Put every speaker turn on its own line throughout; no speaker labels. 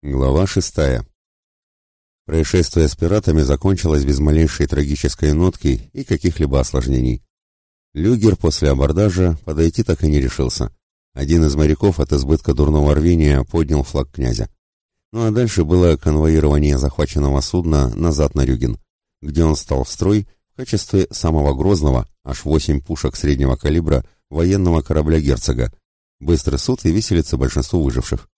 Глава шестая. Происшествие с пиратами закончилось без малейшей трагической нотки и каких-либо осложнений. Люгер после абордажа подойти так и не решился. Один из моряков от избытка дурного рвения поднял флаг князя. Ну а дальше было конвоирование захваченного судна назад на Рюген, где он стал в строй в качестве самого грозного, аж восемь пушек среднего калибра, военного корабля герцога. Быстрый суд и виселица большинству выживших.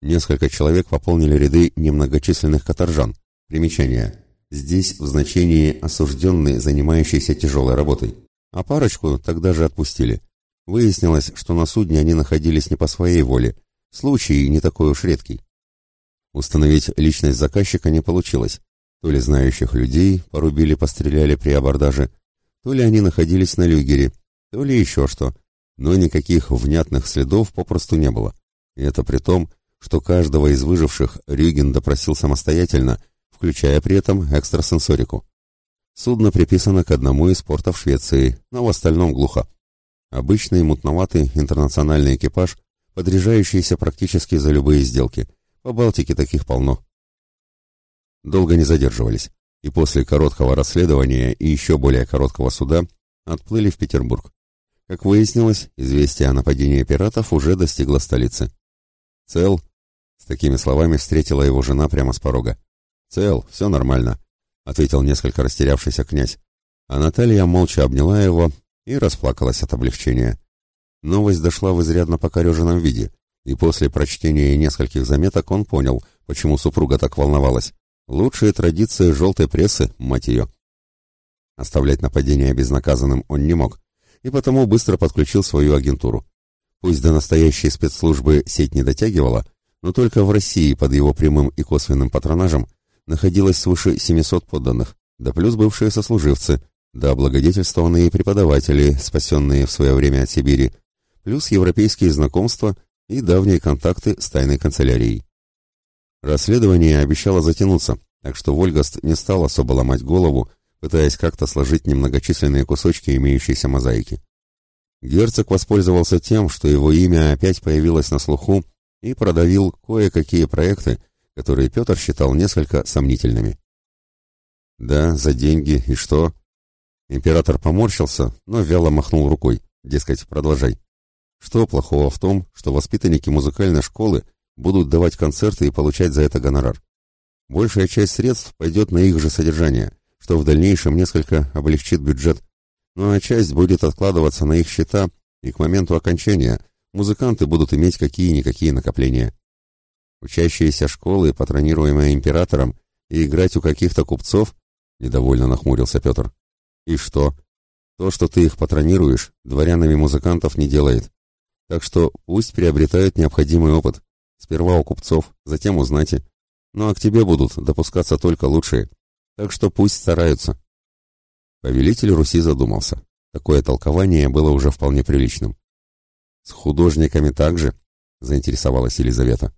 Несколько человек пополнили ряды немногочисленных каторжан. Примечание. Здесь в значении осужденные, занимающиеся тяжелой работой. А парочку тогда же отпустили. Выяснилось, что на судне они находились не по своей воле. Случай не такой уж редкий. Установить личность заказчика не получилось. То ли знающих людей порубили, постреляли при абордаже, то ли они находились на люгере, то ли еще что. Но никаких внятных следов попросту не было. И это при том, что каждого из выживших Рюген допросил самостоятельно, включая при этом экстрасенсорику. Судно приписано к одному из портов Швеции, но в остальном глухо. Обычный мутноватый интернациональный экипаж, подряжающийся практически за любые сделки. По Балтике таких полно. Долго не задерживались, и после короткого расследования и еще более короткого суда отплыли в Петербург. Как выяснилось, известие о нападении пиратов уже достигло столицы. «Цел?» С такими словами встретила его жена прямо с порога. «Цел, все нормально», — ответил несколько растерявшийся князь. А Наталья молча обняла его и расплакалась от облегчения. Новость дошла в изрядно покореженном виде, и после прочтения нескольких заметок он понял, почему супруга так волновалась. Лучшие традиции желтой прессы, мать ее. Оставлять нападение безнаказанным он не мог, и потому быстро подключил свою агентуру. Пусть до настоящей спецслужбы сеть не дотягивала, но только в России под его прямым и косвенным патронажем находилось свыше 700 подданных, да плюс бывшие сослуживцы, да благодетельствованные преподаватели, спасенные в свое время от Сибири, плюс европейские знакомства и давние контакты с тайной канцелярией. Расследование обещало затянуться, так что Вольгаст не стал особо ломать голову, пытаясь как-то сложить немногочисленные кусочки имеющейся мозаики. Герцог воспользовался тем, что его имя опять появилось на слуху и продавил кое-какие проекты, которые Петр считал несколько сомнительными. «Да, за деньги, и что?» Император поморщился, но вяло махнул рукой, дескать, продолжай. Что плохого в том, что воспитанники музыкальной школы будут давать концерты и получать за это гонорар? Большая часть средств пойдет на их же содержание, что в дальнейшем несколько облегчит бюджет, ну а часть будет откладываться на их счета, и к моменту окончания музыканты будут иметь какие-никакие накопления. Учащиеся школы, патронируемые императором, и играть у каких-то купцов, недовольно нахмурился Петр. И что? То, что ты их патронируешь, дворянами музыкантов не делает. Так что пусть приобретают необходимый опыт. Сперва у купцов, затем у знати. Ну а к тебе будут допускаться только лучшие. Так что пусть стараются. Повелитель Руси задумался. Такое толкование было уже вполне приличным. «С художниками также?» — заинтересовалась Елизавета.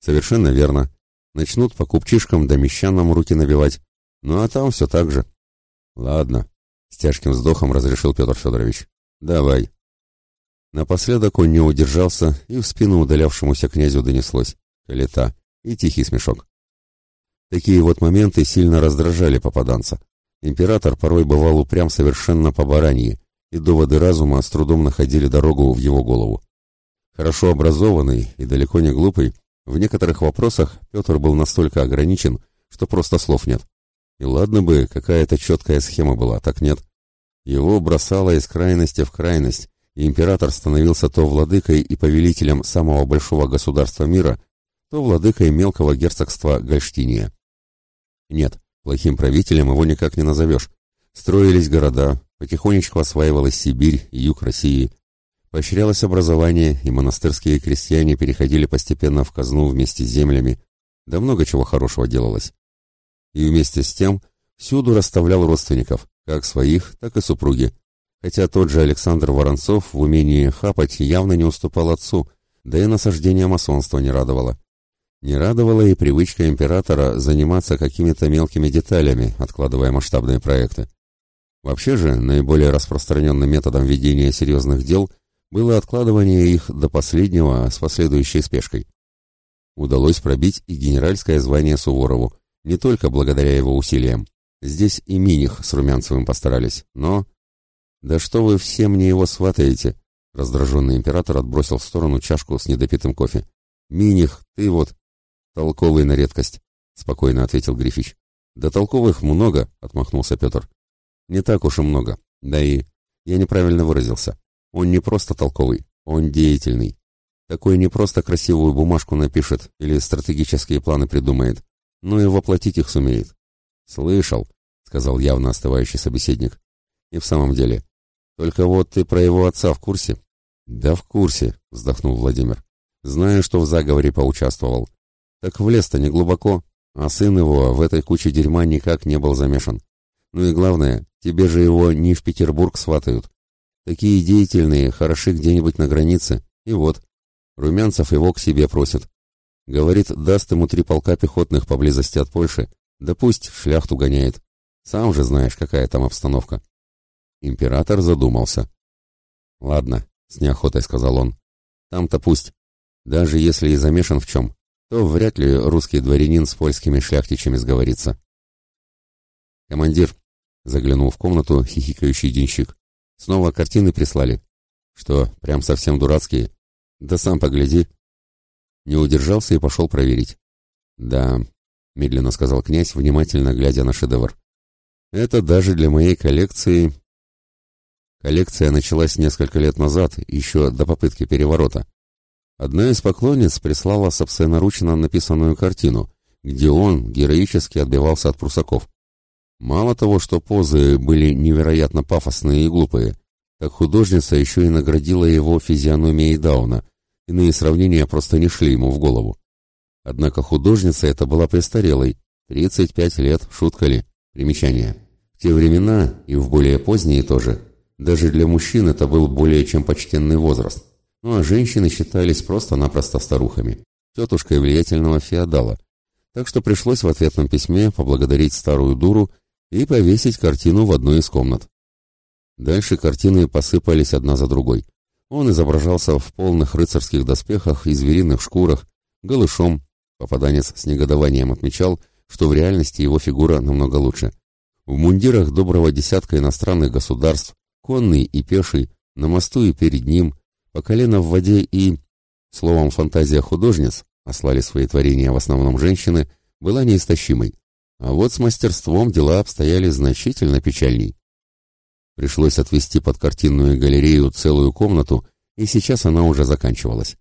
«Совершенно верно. Начнут по купчишкам да мещанам руки набивать. Ну а там все так же». «Ладно», — с тяжким вздохом разрешил Петр Федорович. «Давай». Напоследок он не удержался, и в спину удалявшемуся князю донеслось. Калета и тихий смешок. Такие вот моменты сильно раздражали попаданца. Император порой бывал упрям совершенно по бараньи, и доводы разума с трудом находили дорогу в его голову. Хорошо образованный и далеко не глупый, в некоторых вопросах Петр был настолько ограничен, что просто слов нет. И ладно бы, какая-то четкая схема была, так нет. Его бросало из крайности в крайность, и император становился то владыкой и повелителем самого большого государства мира, то владыкой мелкого герцогства Гольштиния. Нет, Плохим правителем его никак не назовешь. Строились города, потихонечку осваивалась Сибирь юг России. Поощрялось образование, и монастырские крестьяне переходили постепенно в казну вместе с землями. Да много чего хорошего делалось. И вместе с тем всюду расставлял родственников, как своих, так и супруги. Хотя тот же Александр Воронцов в умении хапать явно не уступал отцу, да и насаждение масонства не радовало. Не радовала и привычка императора заниматься какими-то мелкими деталями, откладывая масштабные проекты. Вообще же, наиболее распространенным методом ведения серьезных дел было откладывание их до последнего с последующей спешкой. Удалось пробить и генеральское звание Суворову, не только благодаря его усилиям. Здесь и Миних с Румянцевым постарались, но... «Да что вы все мне его сватаете?» Раздраженный император отбросил в сторону чашку с недопитым кофе. «Миних, ты вот...» «Толковый на редкость», — спокойно ответил Грифич. «Да толковых много», — отмахнулся Петр. «Не так уж и много. Да и... Я неправильно выразился. Он не просто толковый, он деятельный. Такой не просто красивую бумажку напишет или стратегические планы придумает, но и воплотить их сумеет. «Слышал», — сказал явно остывающий собеседник. «И в самом деле. Только вот ты про его отца в курсе?» «Да в курсе», — вздохнул Владимир. «Знаю, что в заговоре поучаствовал. Так в лес-то не глубоко, а сын его в этой куче дерьма никак не был замешан. Ну и главное, тебе же его не в Петербург сватают. Такие деятельные, хороши где-нибудь на границе. И вот, Румянцев его к себе просит. Говорит, даст ему три полка пехотных поблизости от Польши, да пусть шляхту гоняет. Сам же знаешь, какая там обстановка. Император задумался. Ладно, с неохотой сказал он. Там-то пусть. Даже если и замешан в чем, то вряд ли русский дворянин с польскими шляхтичами сговорится. Командир, заглянул в комнату хихикающий денщик. Снова картины прислали. Что, прям совсем дурацкие? Да сам погляди. Не удержался и пошел проверить. «Да», — медленно сказал князь, внимательно глядя на шедевр. «Это даже для моей коллекции...» Коллекция началась несколько лет назад, еще до попытки переворота. Одна из поклонниц прислала собственноручно написанную картину, где он героически отбивался от прусаков. Мало того, что позы были невероятно пафосные и глупые, так художница еще и наградила его физиономией Дауна, Иные сравнения просто не шли ему в голову. Однако художница эта была престарелой. 35 лет, шутка ли? Примечание. В те времена, и в более поздние тоже, даже для мужчин это был более чем почтенный возраст. Ну а женщины считались просто-напросто старухами, тетушкой влиятельного феодала. Так что пришлось в ответном письме поблагодарить старую дуру и повесить картину в одной из комнат. Дальше картины посыпались одна за другой. Он изображался в полных рыцарских доспехах и звериных шкурах, голышом. Попаданец с негодованием отмечал, что в реальности его фигура намного лучше. В мундирах доброго десятка иностранных государств, конный и пеший, на мосту и перед ним, по колено в воде и... Словом, фантазия художниц, ослали свои творения в основном женщины, была неистощимой. А вот с мастерством дела обстояли значительно печальней. Пришлось отвести под картинную галерею целую комнату, и сейчас она уже заканчивалась.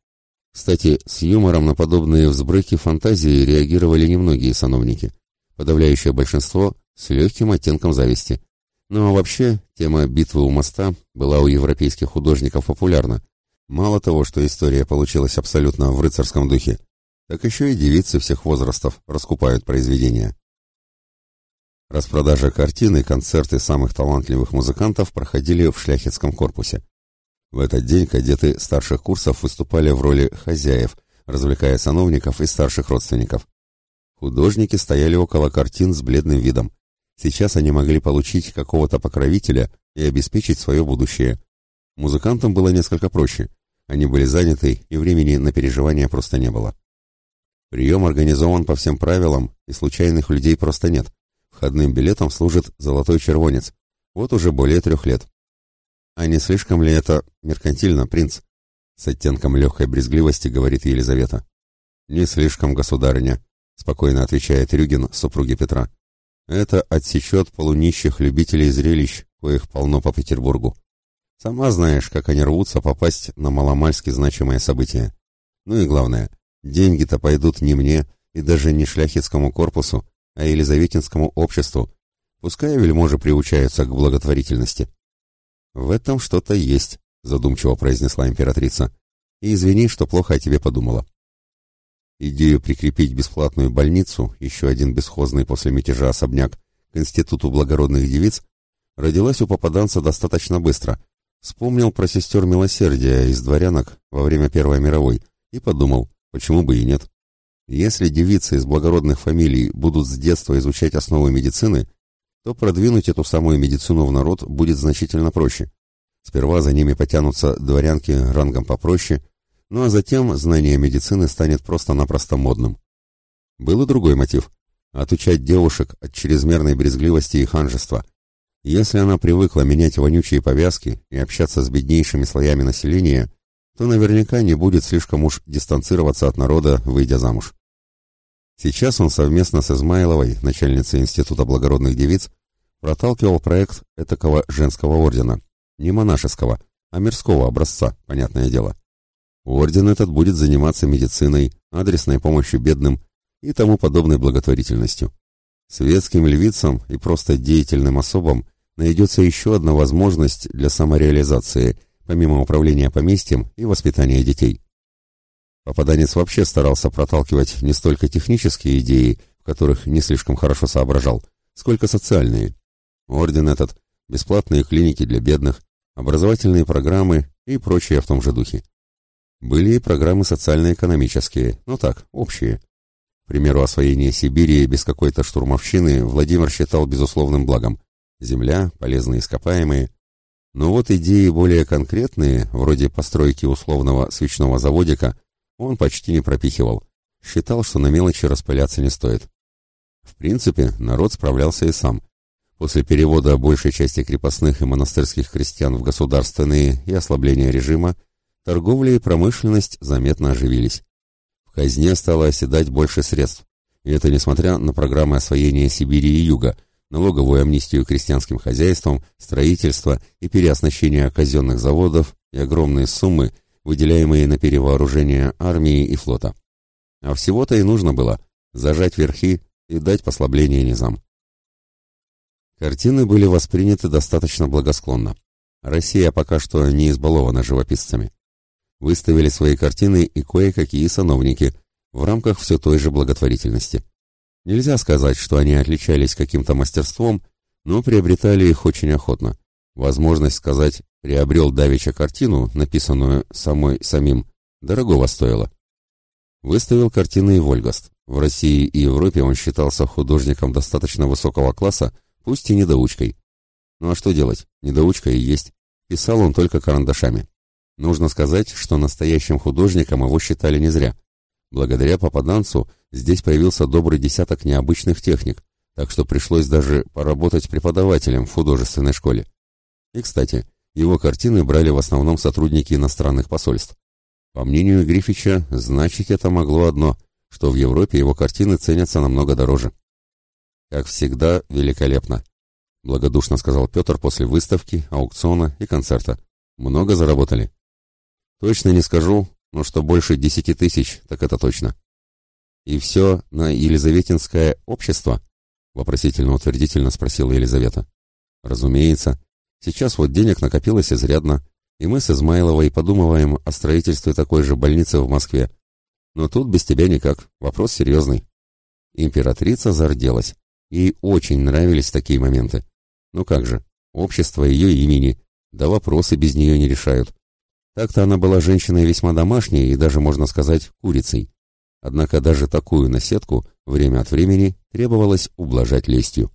Кстати, с юмором на подобные взбрыки фантазии реагировали немногие сановники. Подавляющее большинство с легким оттенком зависти. Ну а вообще, тема битвы у моста была у европейских художников популярна. Мало того, что история получилась абсолютно в рыцарском духе, так еще и девицы всех возрастов раскупают произведения. Распродажа картин и концерты самых талантливых музыкантов проходили в шляхетском корпусе. В этот день кадеты старших курсов выступали в роли хозяев, развлекая сановников и старших родственников. Художники стояли около картин с бледным видом. Сейчас они могли получить какого-то покровителя и обеспечить свое будущее. Музыкантам было несколько проще. Они были заняты, и времени на переживания просто не было. Прием организован по всем правилам, и случайных людей просто нет. Входным билетом служит золотой червонец. Вот уже более трех лет. А не слишком ли это меркантильно, принц? С оттенком легкой брезгливости говорит Елизавета. Не слишком, государыня, спокойно отвечает Рюгин супруге Петра. Это отсечет полунищих любителей зрелищ, коих полно по Петербургу. Сама знаешь, как они рвутся попасть на маломальски значимое событие. Ну и главное, деньги-то пойдут не мне и даже не шляхетскому корпусу, а Елизаветинскому обществу, пускай вельможи приучаются к благотворительности. В этом что-то есть, задумчиво произнесла императрица. И извини, что плохо о тебе подумала. Идею прикрепить бесплатную больницу, еще один бесхозный после мятежа особняк, к Институту благородных девиц, родилась у попаданца достаточно быстро. Вспомнил про сестер милосердия из дворянок во время Первой мировой и подумал, почему бы и нет. Если девицы из благородных фамилий будут с детства изучать основы медицины, то продвинуть эту самую медицину в народ будет значительно проще. Сперва за ними потянутся дворянки рангом попроще, Ну а затем знание медицины станет просто-напросто модным. Был и другой мотив – отучать девушек от чрезмерной брезгливости и ханжества. Если она привыкла менять вонючие повязки и общаться с беднейшими слоями населения, то наверняка не будет слишком уж дистанцироваться от народа, выйдя замуж. Сейчас он совместно с Измайловой, начальницей Института благородных девиц, проталкивал проект этакого женского ордена, не монашеского, а мирского образца, понятное дело. Орден этот будет заниматься медициной, адресной помощью бедным и тому подобной благотворительностью. Светским львицам и просто деятельным особам найдется еще одна возможность для самореализации, помимо управления поместьем и воспитания детей. Попаданец вообще старался проталкивать не столько технические идеи, в которых не слишком хорошо соображал, сколько социальные. Орден этот, бесплатные клиники для бедных, образовательные программы и прочее в том же духе. Были и программы социально-экономические, но так, общие. Примеру, освоение Сибири без какой-то штурмовщины Владимир считал безусловным благом. Земля, полезные ископаемые. Но вот идеи более конкретные, вроде постройки условного свечного заводика, он почти не пропихивал. Считал, что на мелочи распыляться не стоит. В принципе, народ справлялся и сам. После перевода большей части крепостных и монастырских крестьян в государственные и ослабления режима, торговля и промышленность заметно оживились. Казне стало оседать больше средств, и это несмотря на программы освоения Сибири и Юга, налоговую амнистию крестьянским хозяйствам, строительство и переоснащение казенных заводов и огромные суммы – выделяемые на перевооружение армии и флота. А всего-то и нужно было зажать верхи и дать послабление низам. Картины были восприняты достаточно благосклонно. Россия пока что не избалована живописцами. Выставили свои картины и кое-какие сановники в рамках все той же благотворительности. Нельзя сказать, что они отличались каким-то мастерством, но приобретали их очень охотно. Возможность сказать Приобрел Давича картину, написанную самой самим, дорогого стоило. Выставил картины и Вольгаст. В России и Европе он считался художником достаточно высокого класса, пусть и недоучкой. Ну а что делать? Недоучка и есть. Писал он только карандашами. Нужно сказать, что настоящим художником его считали не зря. Благодаря попаданцу здесь появился добрый десяток необычных техник, так что пришлось даже поработать преподавателем в художественной школе. И, кстати, его картины брали в основном сотрудники иностранных посольств. По мнению Грифича, значит это могло одно, что в Европе его картины ценятся намного дороже. «Как всегда, великолепно», — благодушно сказал Петр после выставки, аукциона и концерта. «Много заработали?» «Точно не скажу, но что больше десяти тысяч, так это точно». «И все на Елизаветинское общество?» — вопросительно-утвердительно спросила Елизавета. «Разумеется. Сейчас вот денег накопилось изрядно, и мы с Измайловой подумываем о строительстве такой же больницы в Москве. Но тут без тебя никак, вопрос серьезный. Императрица зарделась. Ей очень нравились такие моменты. Ну как же, общество ее имени, да вопросы без нее не решают. Так-то она была женщиной весьма домашней и даже, можно сказать, курицей. Однако даже такую наседку время от времени требовалось ублажать лестью.